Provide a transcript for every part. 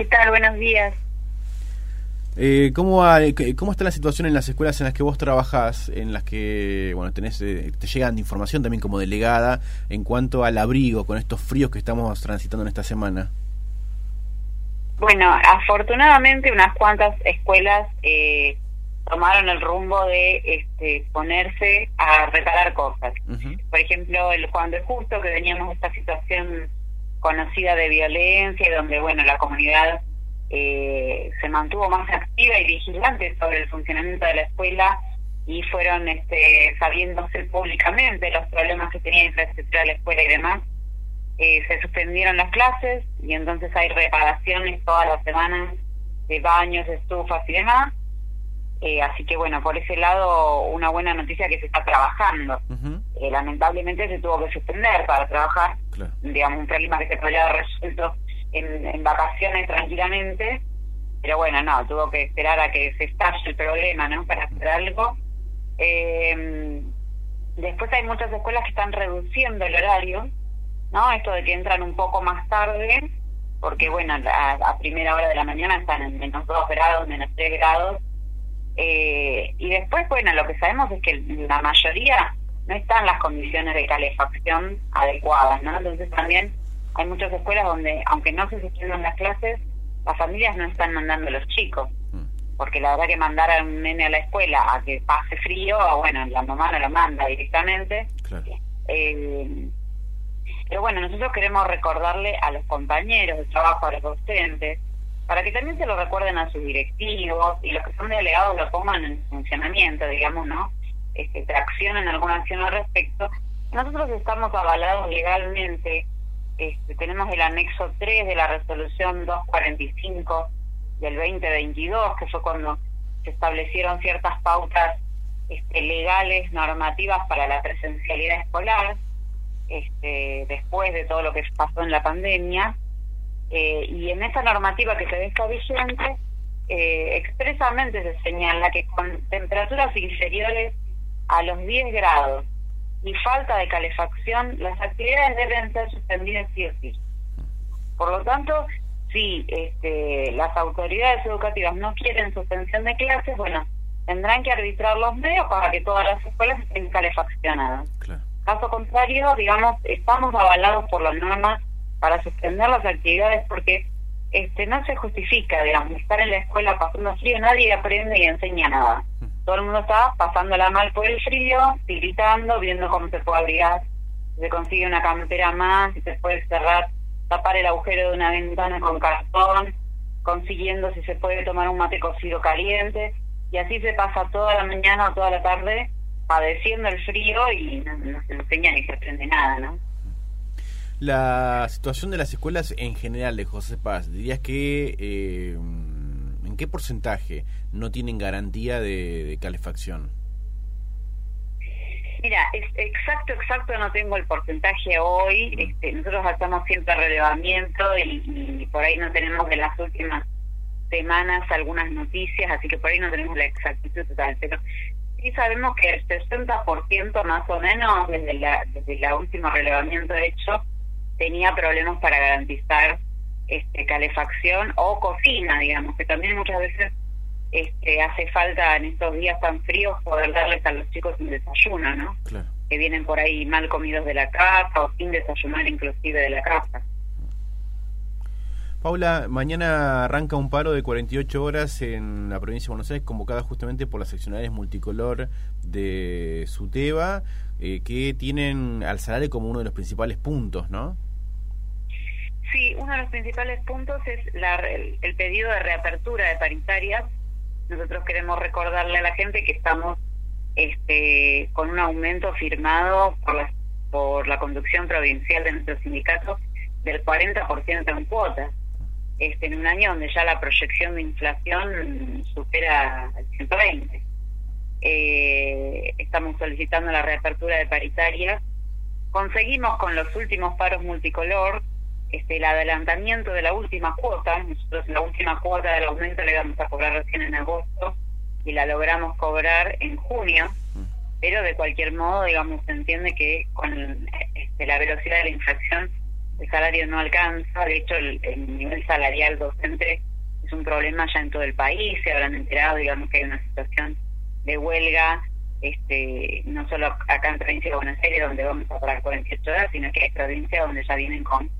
¿Qué tal? Buenos días. Eh, ¿cómo, va- eh, ¿Cómo está la situación en las escuelas en las que vos trabajás, en las que bueno tenés, eh, te llegan de información también como delegada en cuanto al abrigo con estos fríos que estamos transitando en esta semana? Bueno, afortunadamente unas cuantas escuelas eh, tomaron el rumbo de este, ponerse a reparar cosas. Por ejemplo, el Juan de Justo, que veníamos esta situación conocida de violencia donde, bueno, la comunidad eh, se mantuvo más activa y vigilante sobre el funcionamiento de la escuela y fueron este, sabiéndose públicamente los problemas que tenía infraestructura de la escuela y demás. Eh, se suspendieron las clases y entonces hay reparaciones todas las semanas de baños, estufas y demás. Eh, así que bueno, por ese lado una buena noticia que se está trabajando. Eh, lamentablemente se tuvo que suspender para trabajar, Claro. digamos, un problema que se podría haber resuelto en, en vacaciones tranquilamente, pero bueno, no, tuvo que esperar a que se estalle el problema, ¿no? Para hacer algo. Eh, después hay muchas escuelas que están reduciendo el horario, ¿no? Esto de que entran un poco más tarde, porque bueno, a, a primera hora de la mañana están en menos 2 grados, menos 3 grados, eh, y después, bueno, lo que sabemos es que la mayoría no están las condiciones de calefacción adecuadas, ¿no? Entonces también hay muchas escuelas donde, aunque no se suspenden las clases, las familias no están mandando a los chicos, Mm. porque la verdad que mandar a un nene a la escuela a que pase frío, bueno, la mamá no lo manda directamente. Claro. Eh, pero bueno, nosotros queremos recordarle a los compañeros de trabajo, a los docentes, para que también se lo recuerden a sus directivos y los que son delegados lo pongan en funcionamiento, digamos, ¿no? Este, traccionen alguna acción al respecto. Nosotros estamos avalados legalmente, este, tenemos el anexo 3 de la resolución 245 del 2022, que fue cuando se establecieron ciertas pautas este, legales, normativas para la presencialidad escolar, este, después de todo lo que pasó en la pandemia. Eh, y en esa normativa que se ve está vigente, eh, expresamente se señala que con temperaturas inferiores a los 10 grados y falta de calefacción, las actividades deben ser suspendidas sí o sí. Por lo tanto, si este, las autoridades educativas no quieren suspensión de clases, bueno, tendrán que arbitrar los medios para que todas las escuelas estén calefaccionadas. Claro. Caso contrario, digamos, estamos avalados por las normas para suspender las actividades porque este no se justifica, digamos, estar en la escuela pasando frío, nadie aprende y enseña nada. Todo el mundo está pasándola mal por el frío, tiritando, viendo cómo se puede abrigar, si se consigue una campera más, si se puede cerrar, tapar el agujero de una ventana con cartón, consiguiendo si se puede tomar un mate cocido caliente, y así se pasa toda la mañana o toda la tarde padeciendo el frío y no, no se enseña ni se aprende nada, ¿no? La situación de las escuelas en general de José Paz, dirías que eh, ¿en qué porcentaje no tienen garantía de, de calefacción? Mira, es exacto, exacto, no tengo el porcentaje hoy. Este, nosotros hacemos siempre relevamiento y, y por ahí no tenemos de las últimas semanas algunas noticias, así que por ahí no tenemos la exactitud total. Pero sí sabemos que el 60% más o menos, desde la, desde el último relevamiento hecho, tenía problemas para garantizar este, calefacción o cocina, digamos, que también muchas veces este, hace falta en estos días tan fríos poder darles a los chicos un desayuno, ¿no? Claro. Que vienen por ahí mal comidos de la casa o sin desayunar inclusive de la casa. Paula, mañana arranca un paro de 48 horas en la provincia de Buenos Aires, convocada justamente por las seccionales multicolor de Suteba, eh, que tienen al salario como uno de los principales puntos, ¿no? Sí, uno de los principales puntos es la, el, el pedido de reapertura de paritarias. Nosotros queremos recordarle a la gente que estamos este, con un aumento firmado por la, por la conducción provincial de nuestro sindicato del 40% en cuotas. Este, en un año donde ya la proyección de inflación supera el 120. Eh, estamos solicitando la reapertura de paritarias. Conseguimos con los últimos paros multicolor este, el adelantamiento de la última cuota. Nosotros la última cuota del aumento la íbamos a cobrar recién en agosto y la logramos cobrar en junio. Pero de cualquier modo, digamos, se entiende que con este, la velocidad de la inflación el salario no alcanza, de hecho el, nivel salarial docente es un problema ya en todo el país, se habrán enterado, digamos que hay una situación de huelga, este no solo acá en provincia de Buenos Aires donde vamos a parar 48 horas, sino que hay provincias donde ya vienen con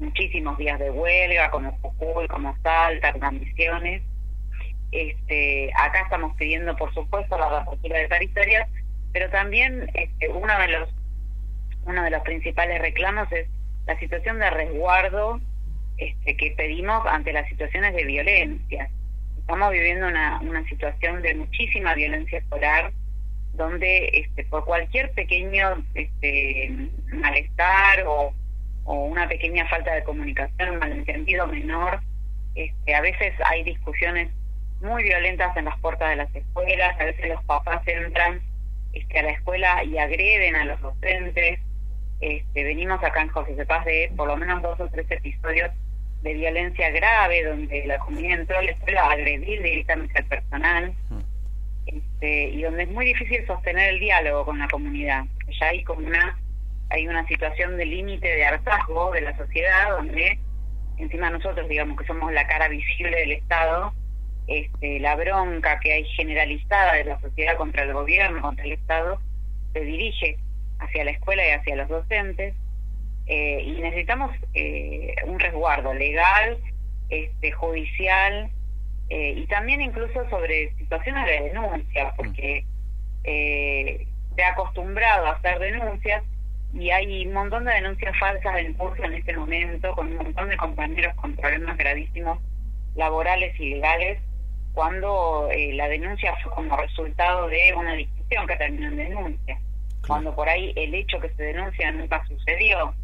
muchísimos días de huelga, como Jujuy, como Salta, con Misiones. Este, acá estamos pidiendo, por supuesto, la reapertura de paritarias, pero también este, uno de los uno de los principales reclamos es la situación de resguardo este, que pedimos ante las situaciones de violencia. Estamos viviendo una, una situación de muchísima violencia escolar, donde este, por cualquier pequeño este, malestar o, o una pequeña falta de comunicación, un malentendido menor, este, a veces hay discusiones muy violentas en las puertas de las escuelas, a veces los papás entran este, a la escuela y agreden a los docentes, este, venimos acá en José Paz de por lo menos dos o tres episodios de violencia grave donde la comunidad entró a la escuela a agredir directamente al personal mm. este, y donde es muy difícil sostener el diálogo con la comunidad. Ya hay como una hay una situación de límite de hartazgo de la sociedad donde encima nosotros digamos que somos la cara visible del Estado este, la bronca que hay generalizada de la sociedad contra el gobierno, contra el Estado, se dirige hacia la escuela y hacia los docentes eh, y necesitamos eh, un resguardo legal, este, judicial eh, y también incluso sobre situaciones de denuncia, porque se ha acostumbrado a hacer denuncias y hay un montón de denuncias falsas en curso en este momento, con un montón de compañeros con problemas gravísimos laborales y legales, cuando la denuncia fue como resultado de una discusión que terminó en denuncia cuando por ahí el hecho que se denuncia nunca sucedió.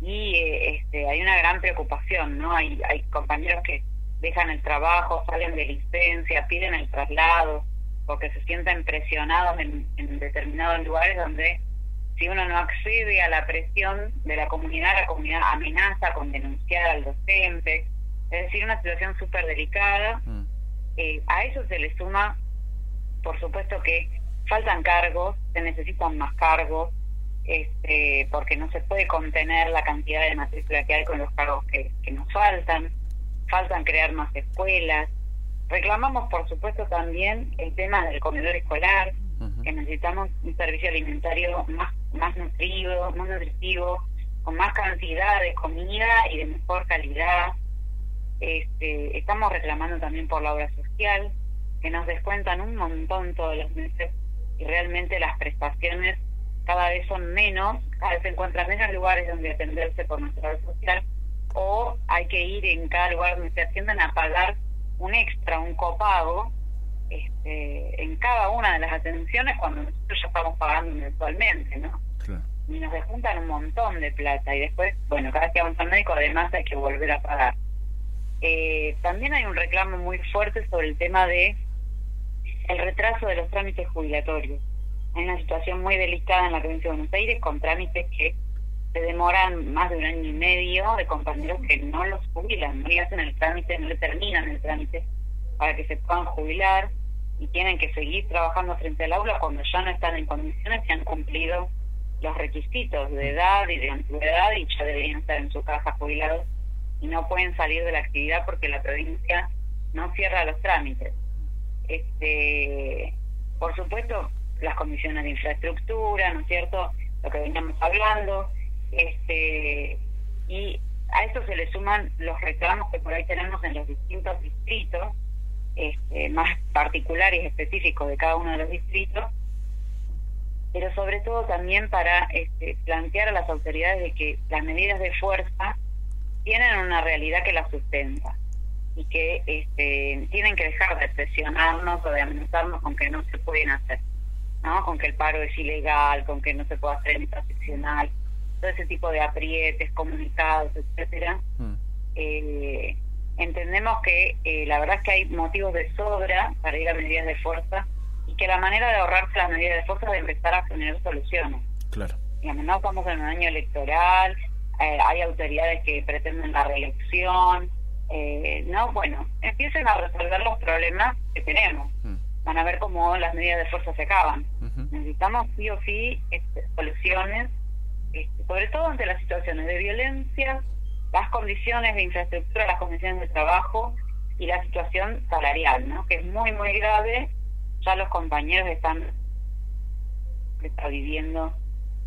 Y eh, este, hay una gran preocupación, ¿no? Hay, hay compañeros que dejan el trabajo, salen de licencia, piden el traslado, porque se sienten presionados en, en determinados lugares donde si uno no accede a la presión de la comunidad, la comunidad amenaza con denunciar al docente. Es decir, una situación súper delicada. Mm. Eh, a eso se le suma, por supuesto, que faltan cargos, se necesitan más cargos, este, porque no se puede contener la cantidad de matrícula que hay con los cargos que, nos faltan, faltan crear más escuelas. Reclamamos, por supuesto, también el tema del comedor escolar, que necesitamos un servicio alimentario más, más nutrido, más nutritivo, con más cantidad de comida y de mejor calidad. Este, estamos reclamando también por la obra social, que nos descuentan un montón todos los meses y realmente las prestaciones cada vez son menos, cada vez se encuentran menos lugares donde atenderse por nuestra red social o hay que ir en cada lugar donde se atiendan a pagar un extra, un copago este, en cada una de las atenciones cuando nosotros ya estamos pagando mensualmente, ¿no? Y nos desjuntan un montón de plata y después, bueno, cada vez que avanza el médico además hay que volver a pagar. Eh, también hay un reclamo muy fuerte sobre el tema de el retraso de los trámites jubilatorios. Hay una situación muy delicada en la provincia de Buenos Aires con trámites que se demoran más de un año y medio de compañeros que no los jubilan, no le hacen el trámite, no le terminan el trámite para que se puedan jubilar y tienen que seguir trabajando frente al aula cuando ya no están en condiciones y han cumplido los requisitos de edad y de antigüedad y ya deberían estar en su casa jubilados y no pueden salir de la actividad porque la provincia no cierra los trámites. Este por supuesto las comisiones de infraestructura no es cierto lo que veníamos hablando este y a esto se le suman los reclamos que por ahí tenemos en los distintos distritos este, más particulares y específicos de cada uno de los distritos pero sobre todo también para este, plantear a las autoridades de que las medidas de fuerza tienen una realidad que las sustenta y que este, tienen que dejar de presionarnos o de amenazarnos con que no se pueden hacer, ¿no? Con que el paro es ilegal, con que no se puede hacer interseccional, todo ese tipo de aprietes, comunicados, etcétera. Mm. Eh, entendemos que eh, la verdad es que hay motivos de sobra para ir a medidas de fuerza y que la manera de ahorrarse las medidas de fuerza es de empezar a generar soluciones. Claro. Digamos, no estamos en un año electoral, eh, hay autoridades que pretenden la reelección, eh, no, bueno, empiecen a resolver los problemas que tenemos. Mm. Van a ver cómo las medidas de fuerza se acaban. Necesitamos sí o sí este, soluciones este, sobre todo ante las situaciones de violencia, las condiciones de infraestructura, las condiciones de trabajo y la situación salarial, ¿no? que es muy, muy grave. Ya los compañeros están está viviendo,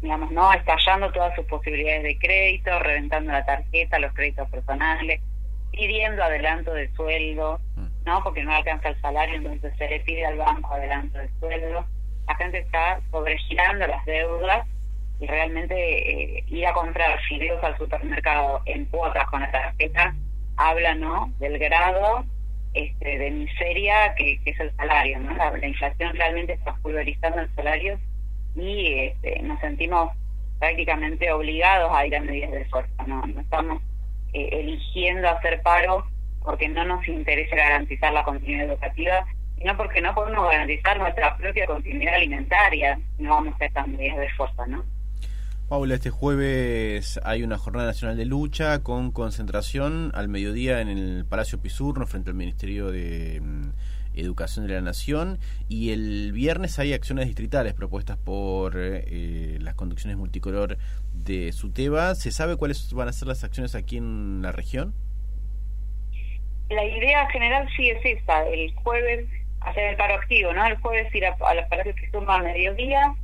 digamos, no estallando todas sus posibilidades de crédito, reventando la tarjeta, los créditos personales, pidiendo adelanto de sueldo, mm. ¿no? Porque no alcanza el salario, entonces se le pide al banco adelanto de sueldo. La gente está sobregirando las deudas realmente eh, ir a comprar fideos al supermercado en cuotas con la tarjeta habla, ¿no? Del grado este, de miseria que, es el salario, ¿no? La, la inflación realmente está pulverizando el salario y este, nos sentimos prácticamente obligados a ir a medidas de fuerza, no, no estamos eh, eligiendo hacer paro porque no nos interesa garantizar la continuidad educativa, sino porque no podemos garantizar nuestra propia continuidad alimentaria, no vamos a estas medidas de fuerza, ¿no? Paula, este jueves hay una jornada nacional de lucha con concentración al mediodía en el Palacio Pisurno frente al Ministerio de mm, Educación de la Nación y el viernes hay acciones distritales propuestas por eh, las conducciones multicolor de SUTEBA. ¿Se sabe cuáles van a ser las acciones aquí en la región? La idea general sí es esta, el jueves hacer el paro activo, ¿no? El jueves ir a, los palacios al mediodía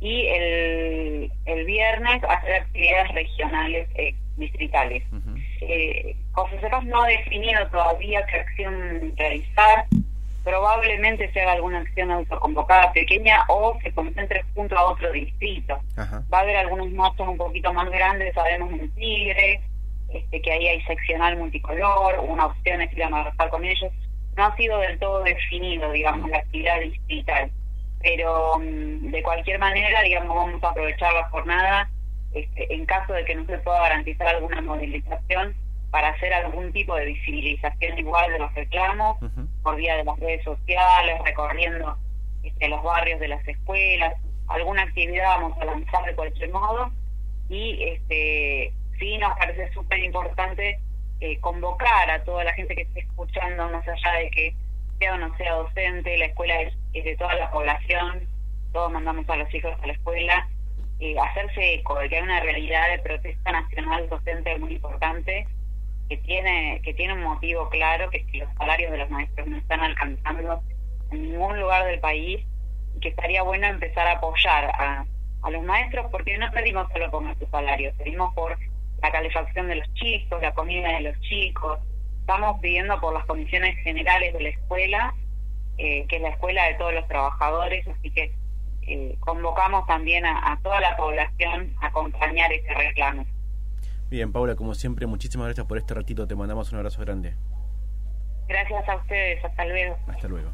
y el, el viernes hacer actividades regionales eh, distritales. eh, no ha definido todavía qué acción realizar, probablemente se haga alguna acción autoconvocada pequeña o se concentre junto a otro distrito. Va a haber algunos motos un poquito más grandes, sabemos en Tigre, este, que ahí hay seccional multicolor, una opción es ir a marcar con ellos. No ha sido del todo definido, digamos, la actividad distrital. Pero mm, de cualquier manera, digamos, vamos a aprovechar la jornada este, en caso de que no se pueda garantizar alguna movilización para hacer algún tipo de visibilización igual de los reclamos por vía de las redes sociales, recorriendo este, los barrios de las escuelas, alguna actividad vamos a lanzar de cualquier modo y este sí nos parece súper importante eh, convocar a toda la gente que esté escuchando, más allá de que o no sea docente, la escuela es, de toda la población, todos mandamos a los hijos a la escuela, hacerse eco de que hay una realidad de protesta nacional docente muy importante que tiene que tiene un motivo claro, que los salarios de los maestros no están alcanzando en ningún lugar del país y que estaría bueno empezar a apoyar a, a los maestros porque no pedimos solo por nuestros salarios, pedimos por la calefacción de los chicos, la comida de los chicos, estamos pidiendo por las condiciones generales de la escuela, eh, que es la escuela de todos los trabajadores, así que eh, convocamos también a, a toda la población a acompañar ese reclamo. Bien, Paula, como siempre, muchísimas gracias por este ratito. Te mandamos un abrazo grande. Gracias a ustedes. Hasta luego. Hasta luego.